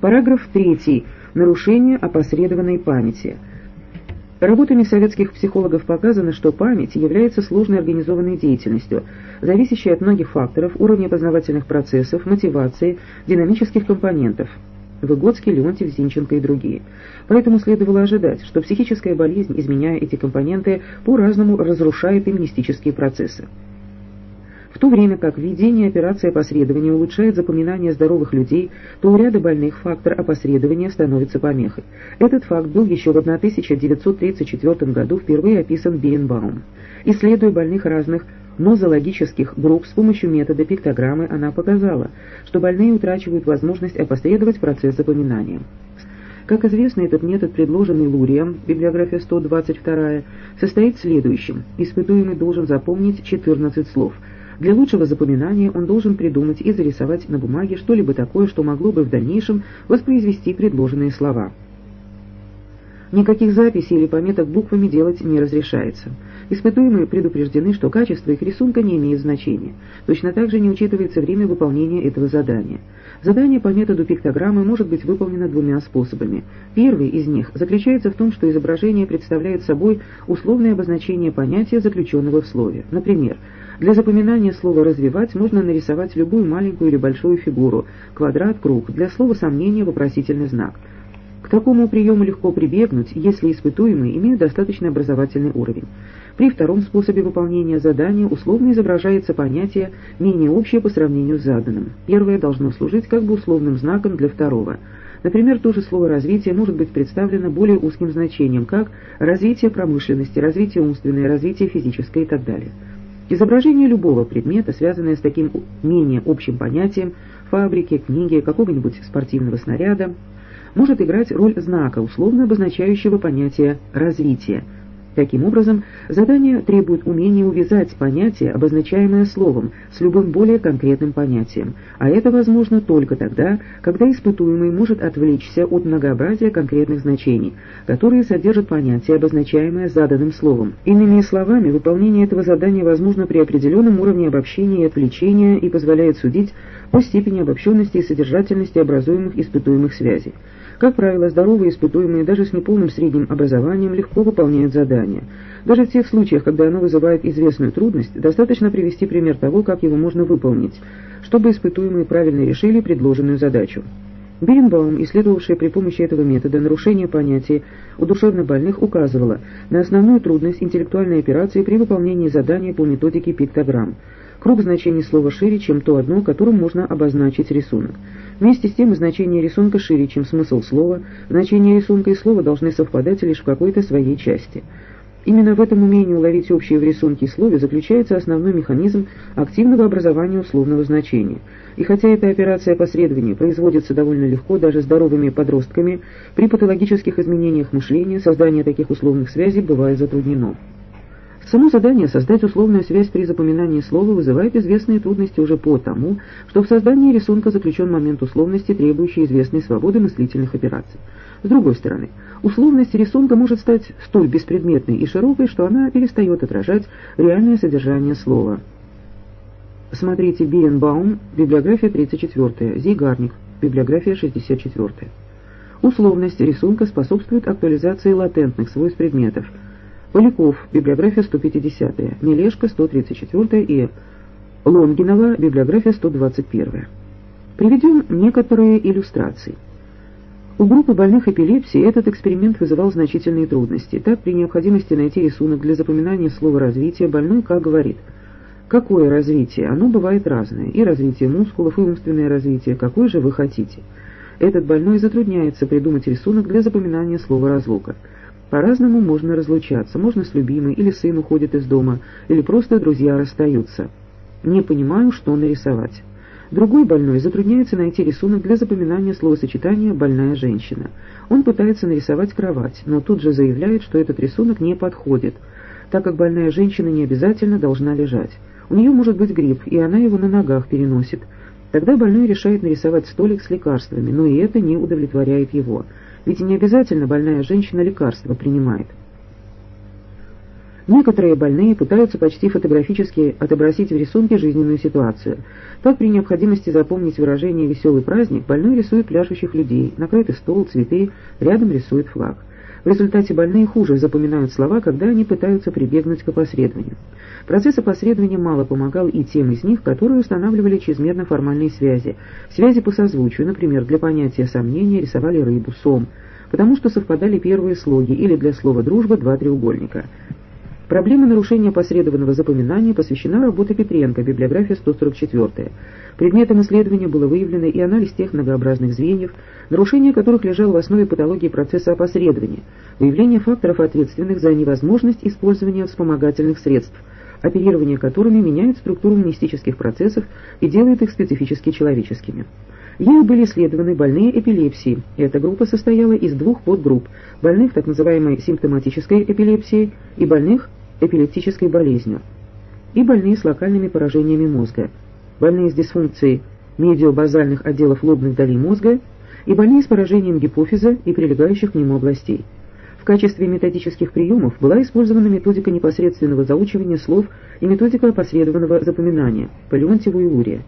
Параграф 3. Нарушение опосредованной памяти. Работами советских психологов показано, что память является сложной организованной деятельностью, зависящей от многих факторов, уровня познавательных процессов, мотивации, динамических компонентов. Выгодский, Леонтьев, Зинченко и другие. Поэтому следовало ожидать, что психическая болезнь, изменяя эти компоненты, по-разному разрушает им мистические процессы. В то время как введение операции опосредования улучшает запоминание здоровых людей, то у ряда больных фактор опосредования становится помехой. Этот факт был еще в 1934 году впервые описан Биренбаум. Исследуя больных разных нозологических групп с помощью метода пиктограммы, она показала, что больные утрачивают возможность опосредовать процесс запоминания. Как известно, этот метод, предложенный Лурием, библиография 122, состоит в следующем. Испытуемый должен запомнить 14 слов. Для лучшего запоминания он должен придумать и зарисовать на бумаге что-либо такое, что могло бы в дальнейшем воспроизвести предложенные слова. Никаких записей или пометок буквами делать не разрешается. Испытуемые предупреждены, что качество их рисунка не имеет значения. Точно так же не учитывается время выполнения этого задания. Задание по методу пиктограммы может быть выполнено двумя способами. Первый из них заключается в том, что изображение представляет собой условное обозначение понятия, заключенного в слове. Например, для запоминания слова «развивать» можно нарисовать любую маленькую или большую фигуру, квадрат, круг, для слова «сомнение» вопросительный знак – к такому приему легко прибегнуть, если испытуемые имеют достаточно образовательный уровень. При втором способе выполнения задания условно изображается понятие, менее общее по сравнению с заданным. Первое должно служить как бы условным знаком для второго. Например, то же слово «развитие» может быть представлено более узким значением, как развитие промышленности, развитие умственное, развитие физическое и так далее. Изображение любого предмета, связанное с таким менее общим понятием, фабрики, книги, какого-нибудь спортивного снаряда, может играть роль знака, условно обозначающего понятие «развитие». Таким образом, задание требует умения увязать понятие, обозначаемое словом, с любым более конкретным понятием, а это возможно только тогда, когда испытуемый может отвлечься от многообразия конкретных значений, которые содержат понятие, обозначаемое заданным словом. Иными словами, выполнение этого задания возможно при определенном уровне обобщения и отвлечения и позволяет судить о степени обобщенности и содержательности образуемых испытуемых связей. Как правило, здоровые испытуемые даже с неполным средним образованием легко выполняют задания. Даже в тех случаях, когда оно вызывает известную трудность, достаточно привести пример того, как его можно выполнить, чтобы испытуемые правильно решили предложенную задачу. Биренбаум, исследовавшая при помощи этого метода нарушение понятия у душевнобольных, указывала на основную трудность интеллектуальной операции при выполнении задания по методике пиктограмм. Круг значений слова шире, чем то одно, которым можно обозначить рисунок. Вместе с тем значение рисунка шире, чем смысл слова, значение рисунка и слова должны совпадать лишь в какой-то своей части. Именно в этом умении уловить общее в рисунке и слове заключается основной механизм активного образования условного значения. И хотя эта операция посредования производится довольно легко даже здоровыми подростками, при патологических изменениях мышления создание таких условных связей бывает затруднено. Само задание создать условную связь при запоминании слова вызывает известные трудности уже по тому, что в создании рисунка заключен момент условности, требующий известной свободы мыслительных операций. С другой стороны, условность рисунка может стать столь беспредметной и широкой, что она перестает отражать реальное содержание слова. Смотрите Биренбаум, библиография 34, Зигарник, библиография 64. Условность рисунка способствует актуализации латентных свойств предметов – Поляков, библиография 150, Мелешко, 134 и Лонгинова, библиография 121. Приведем некоторые иллюстрации. У группы больных эпилепсией этот эксперимент вызывал значительные трудности. Так, при необходимости найти рисунок для запоминания слова «развитие», больной как говорит «Какое развитие? Оно бывает разное. И развитие мускулов, и умственное развитие. Какое же вы хотите?» Этот больной затрудняется придумать рисунок для запоминания слова «разлука». По-разному можно разлучаться, можно с любимой, или сын уходит из дома, или просто друзья расстаются. Не понимаю, что нарисовать. Другой больной затрудняется найти рисунок для запоминания словосочетания «больная женщина». Он пытается нарисовать кровать, но тут же заявляет, что этот рисунок не подходит, так как больная женщина не обязательно должна лежать. У нее может быть грипп, и она его на ногах переносит. Тогда больной решает нарисовать столик с лекарствами, но и это не удовлетворяет его – ведь не обязательно больная женщина лекарства принимает. Некоторые больные пытаются почти фотографически отобразить в рисунке жизненную ситуацию. Так при необходимости запомнить выражение «веселый праздник» больной рисует пляшущих людей, накрытый стол, цветы, рядом рисует флаг. В результате больные хуже запоминают слова, когда они пытаются прибегнуть к опосредованию. Процесс опосредования мало помогал и тем из них, которые устанавливали чрезмерно формальные связи. Связи по созвучию, например, для понятия сомнения рисовали рыбу, сом, потому что совпадали первые слоги, или для слова «дружба» два треугольника – Проблема нарушения посредованного запоминания посвящена работе Петренко, библиография 144. Предметом исследования было выявлено и анализ тех многообразных звеньев, нарушение которых лежало в основе патологии процесса опосредования, выявление факторов, ответственных за невозможность использования вспомогательных средств, оперирование которыми меняет структуру мнестических процессов и делает их специфически человеческими. Ею были исследованы больные эпилепсией. Эта группа состояла из двух подгрупп – больных так называемой симптоматической эпилепсией и больных эпилептической болезнью, и больные с локальными поражениями мозга, больные с дисфункцией медиобазальных отделов лобных долей мозга и больные с поражением гипофиза и прилегающих к нему областей. В качестве методических приемов была использована методика непосредственного заучивания слов и методика опосредованного запоминания по Леонтьеву и Лурия.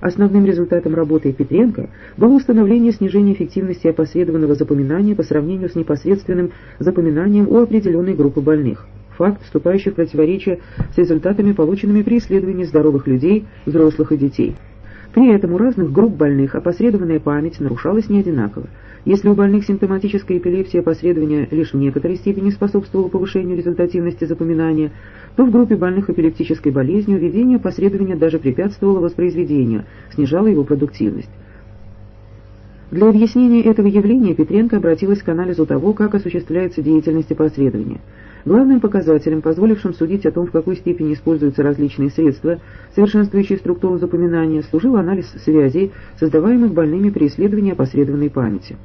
Основным результатом работы Петренко было установление снижения эффективности опосредованного запоминания по сравнению с непосредственным запоминанием у определенной группы больных факт, вступающий в противоречие с результатами, полученными при исследовании здоровых людей, взрослых и детей. При этом у разных групп больных опосредованная память нарушалась не одинаково. Если у больных симптоматической эпилепсии опосредование лишь в некоторой степени способствовало повышению результативности запоминания, то в группе больных эпилептической болезнью введение опосредования даже препятствовало воспроизведению, снижало его продуктивность. Для объяснения этого явления Петренко обратилась к анализу того, как осуществляется деятельность опосредования – Главным показателем, позволившим судить о том, в какой степени используются различные средства, совершенствующие структуру запоминания, служил анализ связей, создаваемых больными при исследовании опосредованной памяти.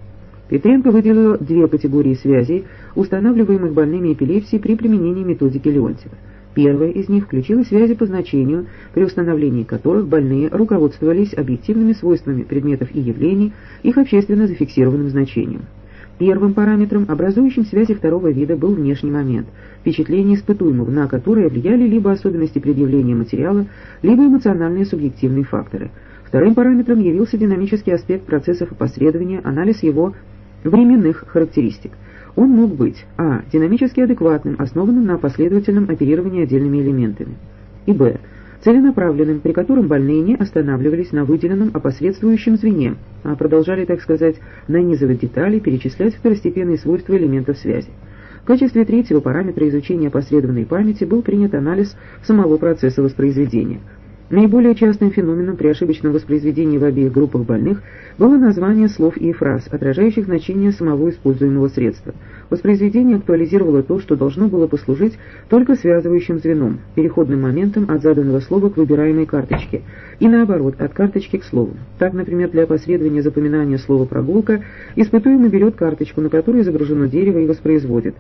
Петренко выделил две категории связей, устанавливаемых больными эпилепсией при применении методики Леонтьева. Первая из них включила связи по значению, при установлении которых больные руководствовались объективными свойствами предметов и явлений, их общественно зафиксированным значением. Первым параметром, образующим связи второго вида, был внешний момент, впечатление испытуемого, на которое влияли либо особенности предъявления материала, либо эмоциональные субъективные факторы. Вторым параметром явился динамический аспект процессов опосредования, анализ его временных характеристик. Он мог быть а. динамически адекватным, основанным на последовательном оперировании отдельными элементами, и б целенаправленным, при котором больные не останавливались на выделенном опосредствующем звене, а продолжали, так сказать, нанизывать детали, перечислять второстепенные свойства элементов связи. В качестве третьего параметра изучения опосредованной памяти был принят анализ самого процесса воспроизведения – Наиболее частым феноменом при ошибочном воспроизведении в обеих группах больных было название слов и фраз, отражающих значение самого используемого средства. Воспроизведение актуализировало то, что должно было послужить только связывающим звеном, переходным моментом от заданного слова к выбираемой карточке, и наоборот, от карточки к слову. Так, например, для опосредования запоминания слова «прогулка» испытуемый берет карточку, на которой изображено дерево и воспроизводит.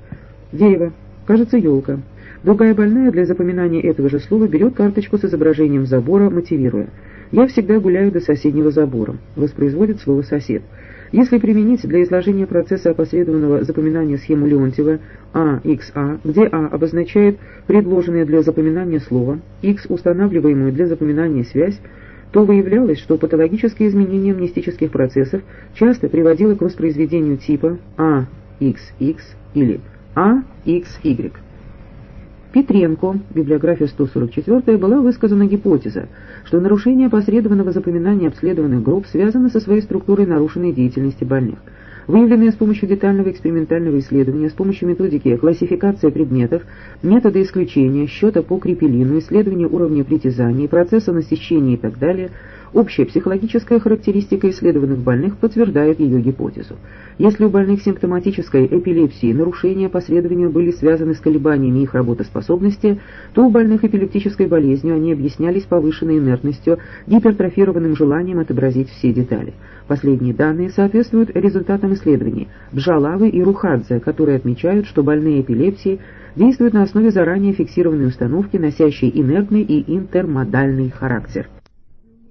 Дерево. Кажется, елка. Другая больная для запоминания этого же слова берет карточку с изображением забора, мотивируя. «Я всегда гуляю до соседнего забора», воспроизводит слово «сосед». Если применить для изложения процесса опосредованного запоминания схему Леонтьева AXA, где А обозначает предложенное для запоминания слово, X устанавливаемую для запоминания связь, то выявлялось, что патологические изменения мнестических процессов часто приводило к воспроизведению типа AXX или AXY. Петренко, библиография 144, была высказана гипотеза, что нарушение опосредованного запоминания обследованных групп связано со своей структурой нарушенной деятельности больных. Выявленные с помощью детального экспериментального исследования, с помощью методики классификации предметов, метода исключения, счета по крепелину, исследования уровня притязаний, процесса насыщения и так далее – Общая психологическая характеристика исследованных больных подтверждает ее гипотезу. Если у больных симптоматической эпилепсии нарушения последования были связаны с колебаниями их работоспособности, то у больных эпилептической болезнью они объяснялись повышенной инертностью, гипертрофированным желанием отобразить все детали. Последние данные соответствуют результатам исследований Бжалавы и Рухадзе, которые отмечают, что больные эпилепсией действуют на основе заранее фиксированной установки, носящей инертный и интермодальный характер.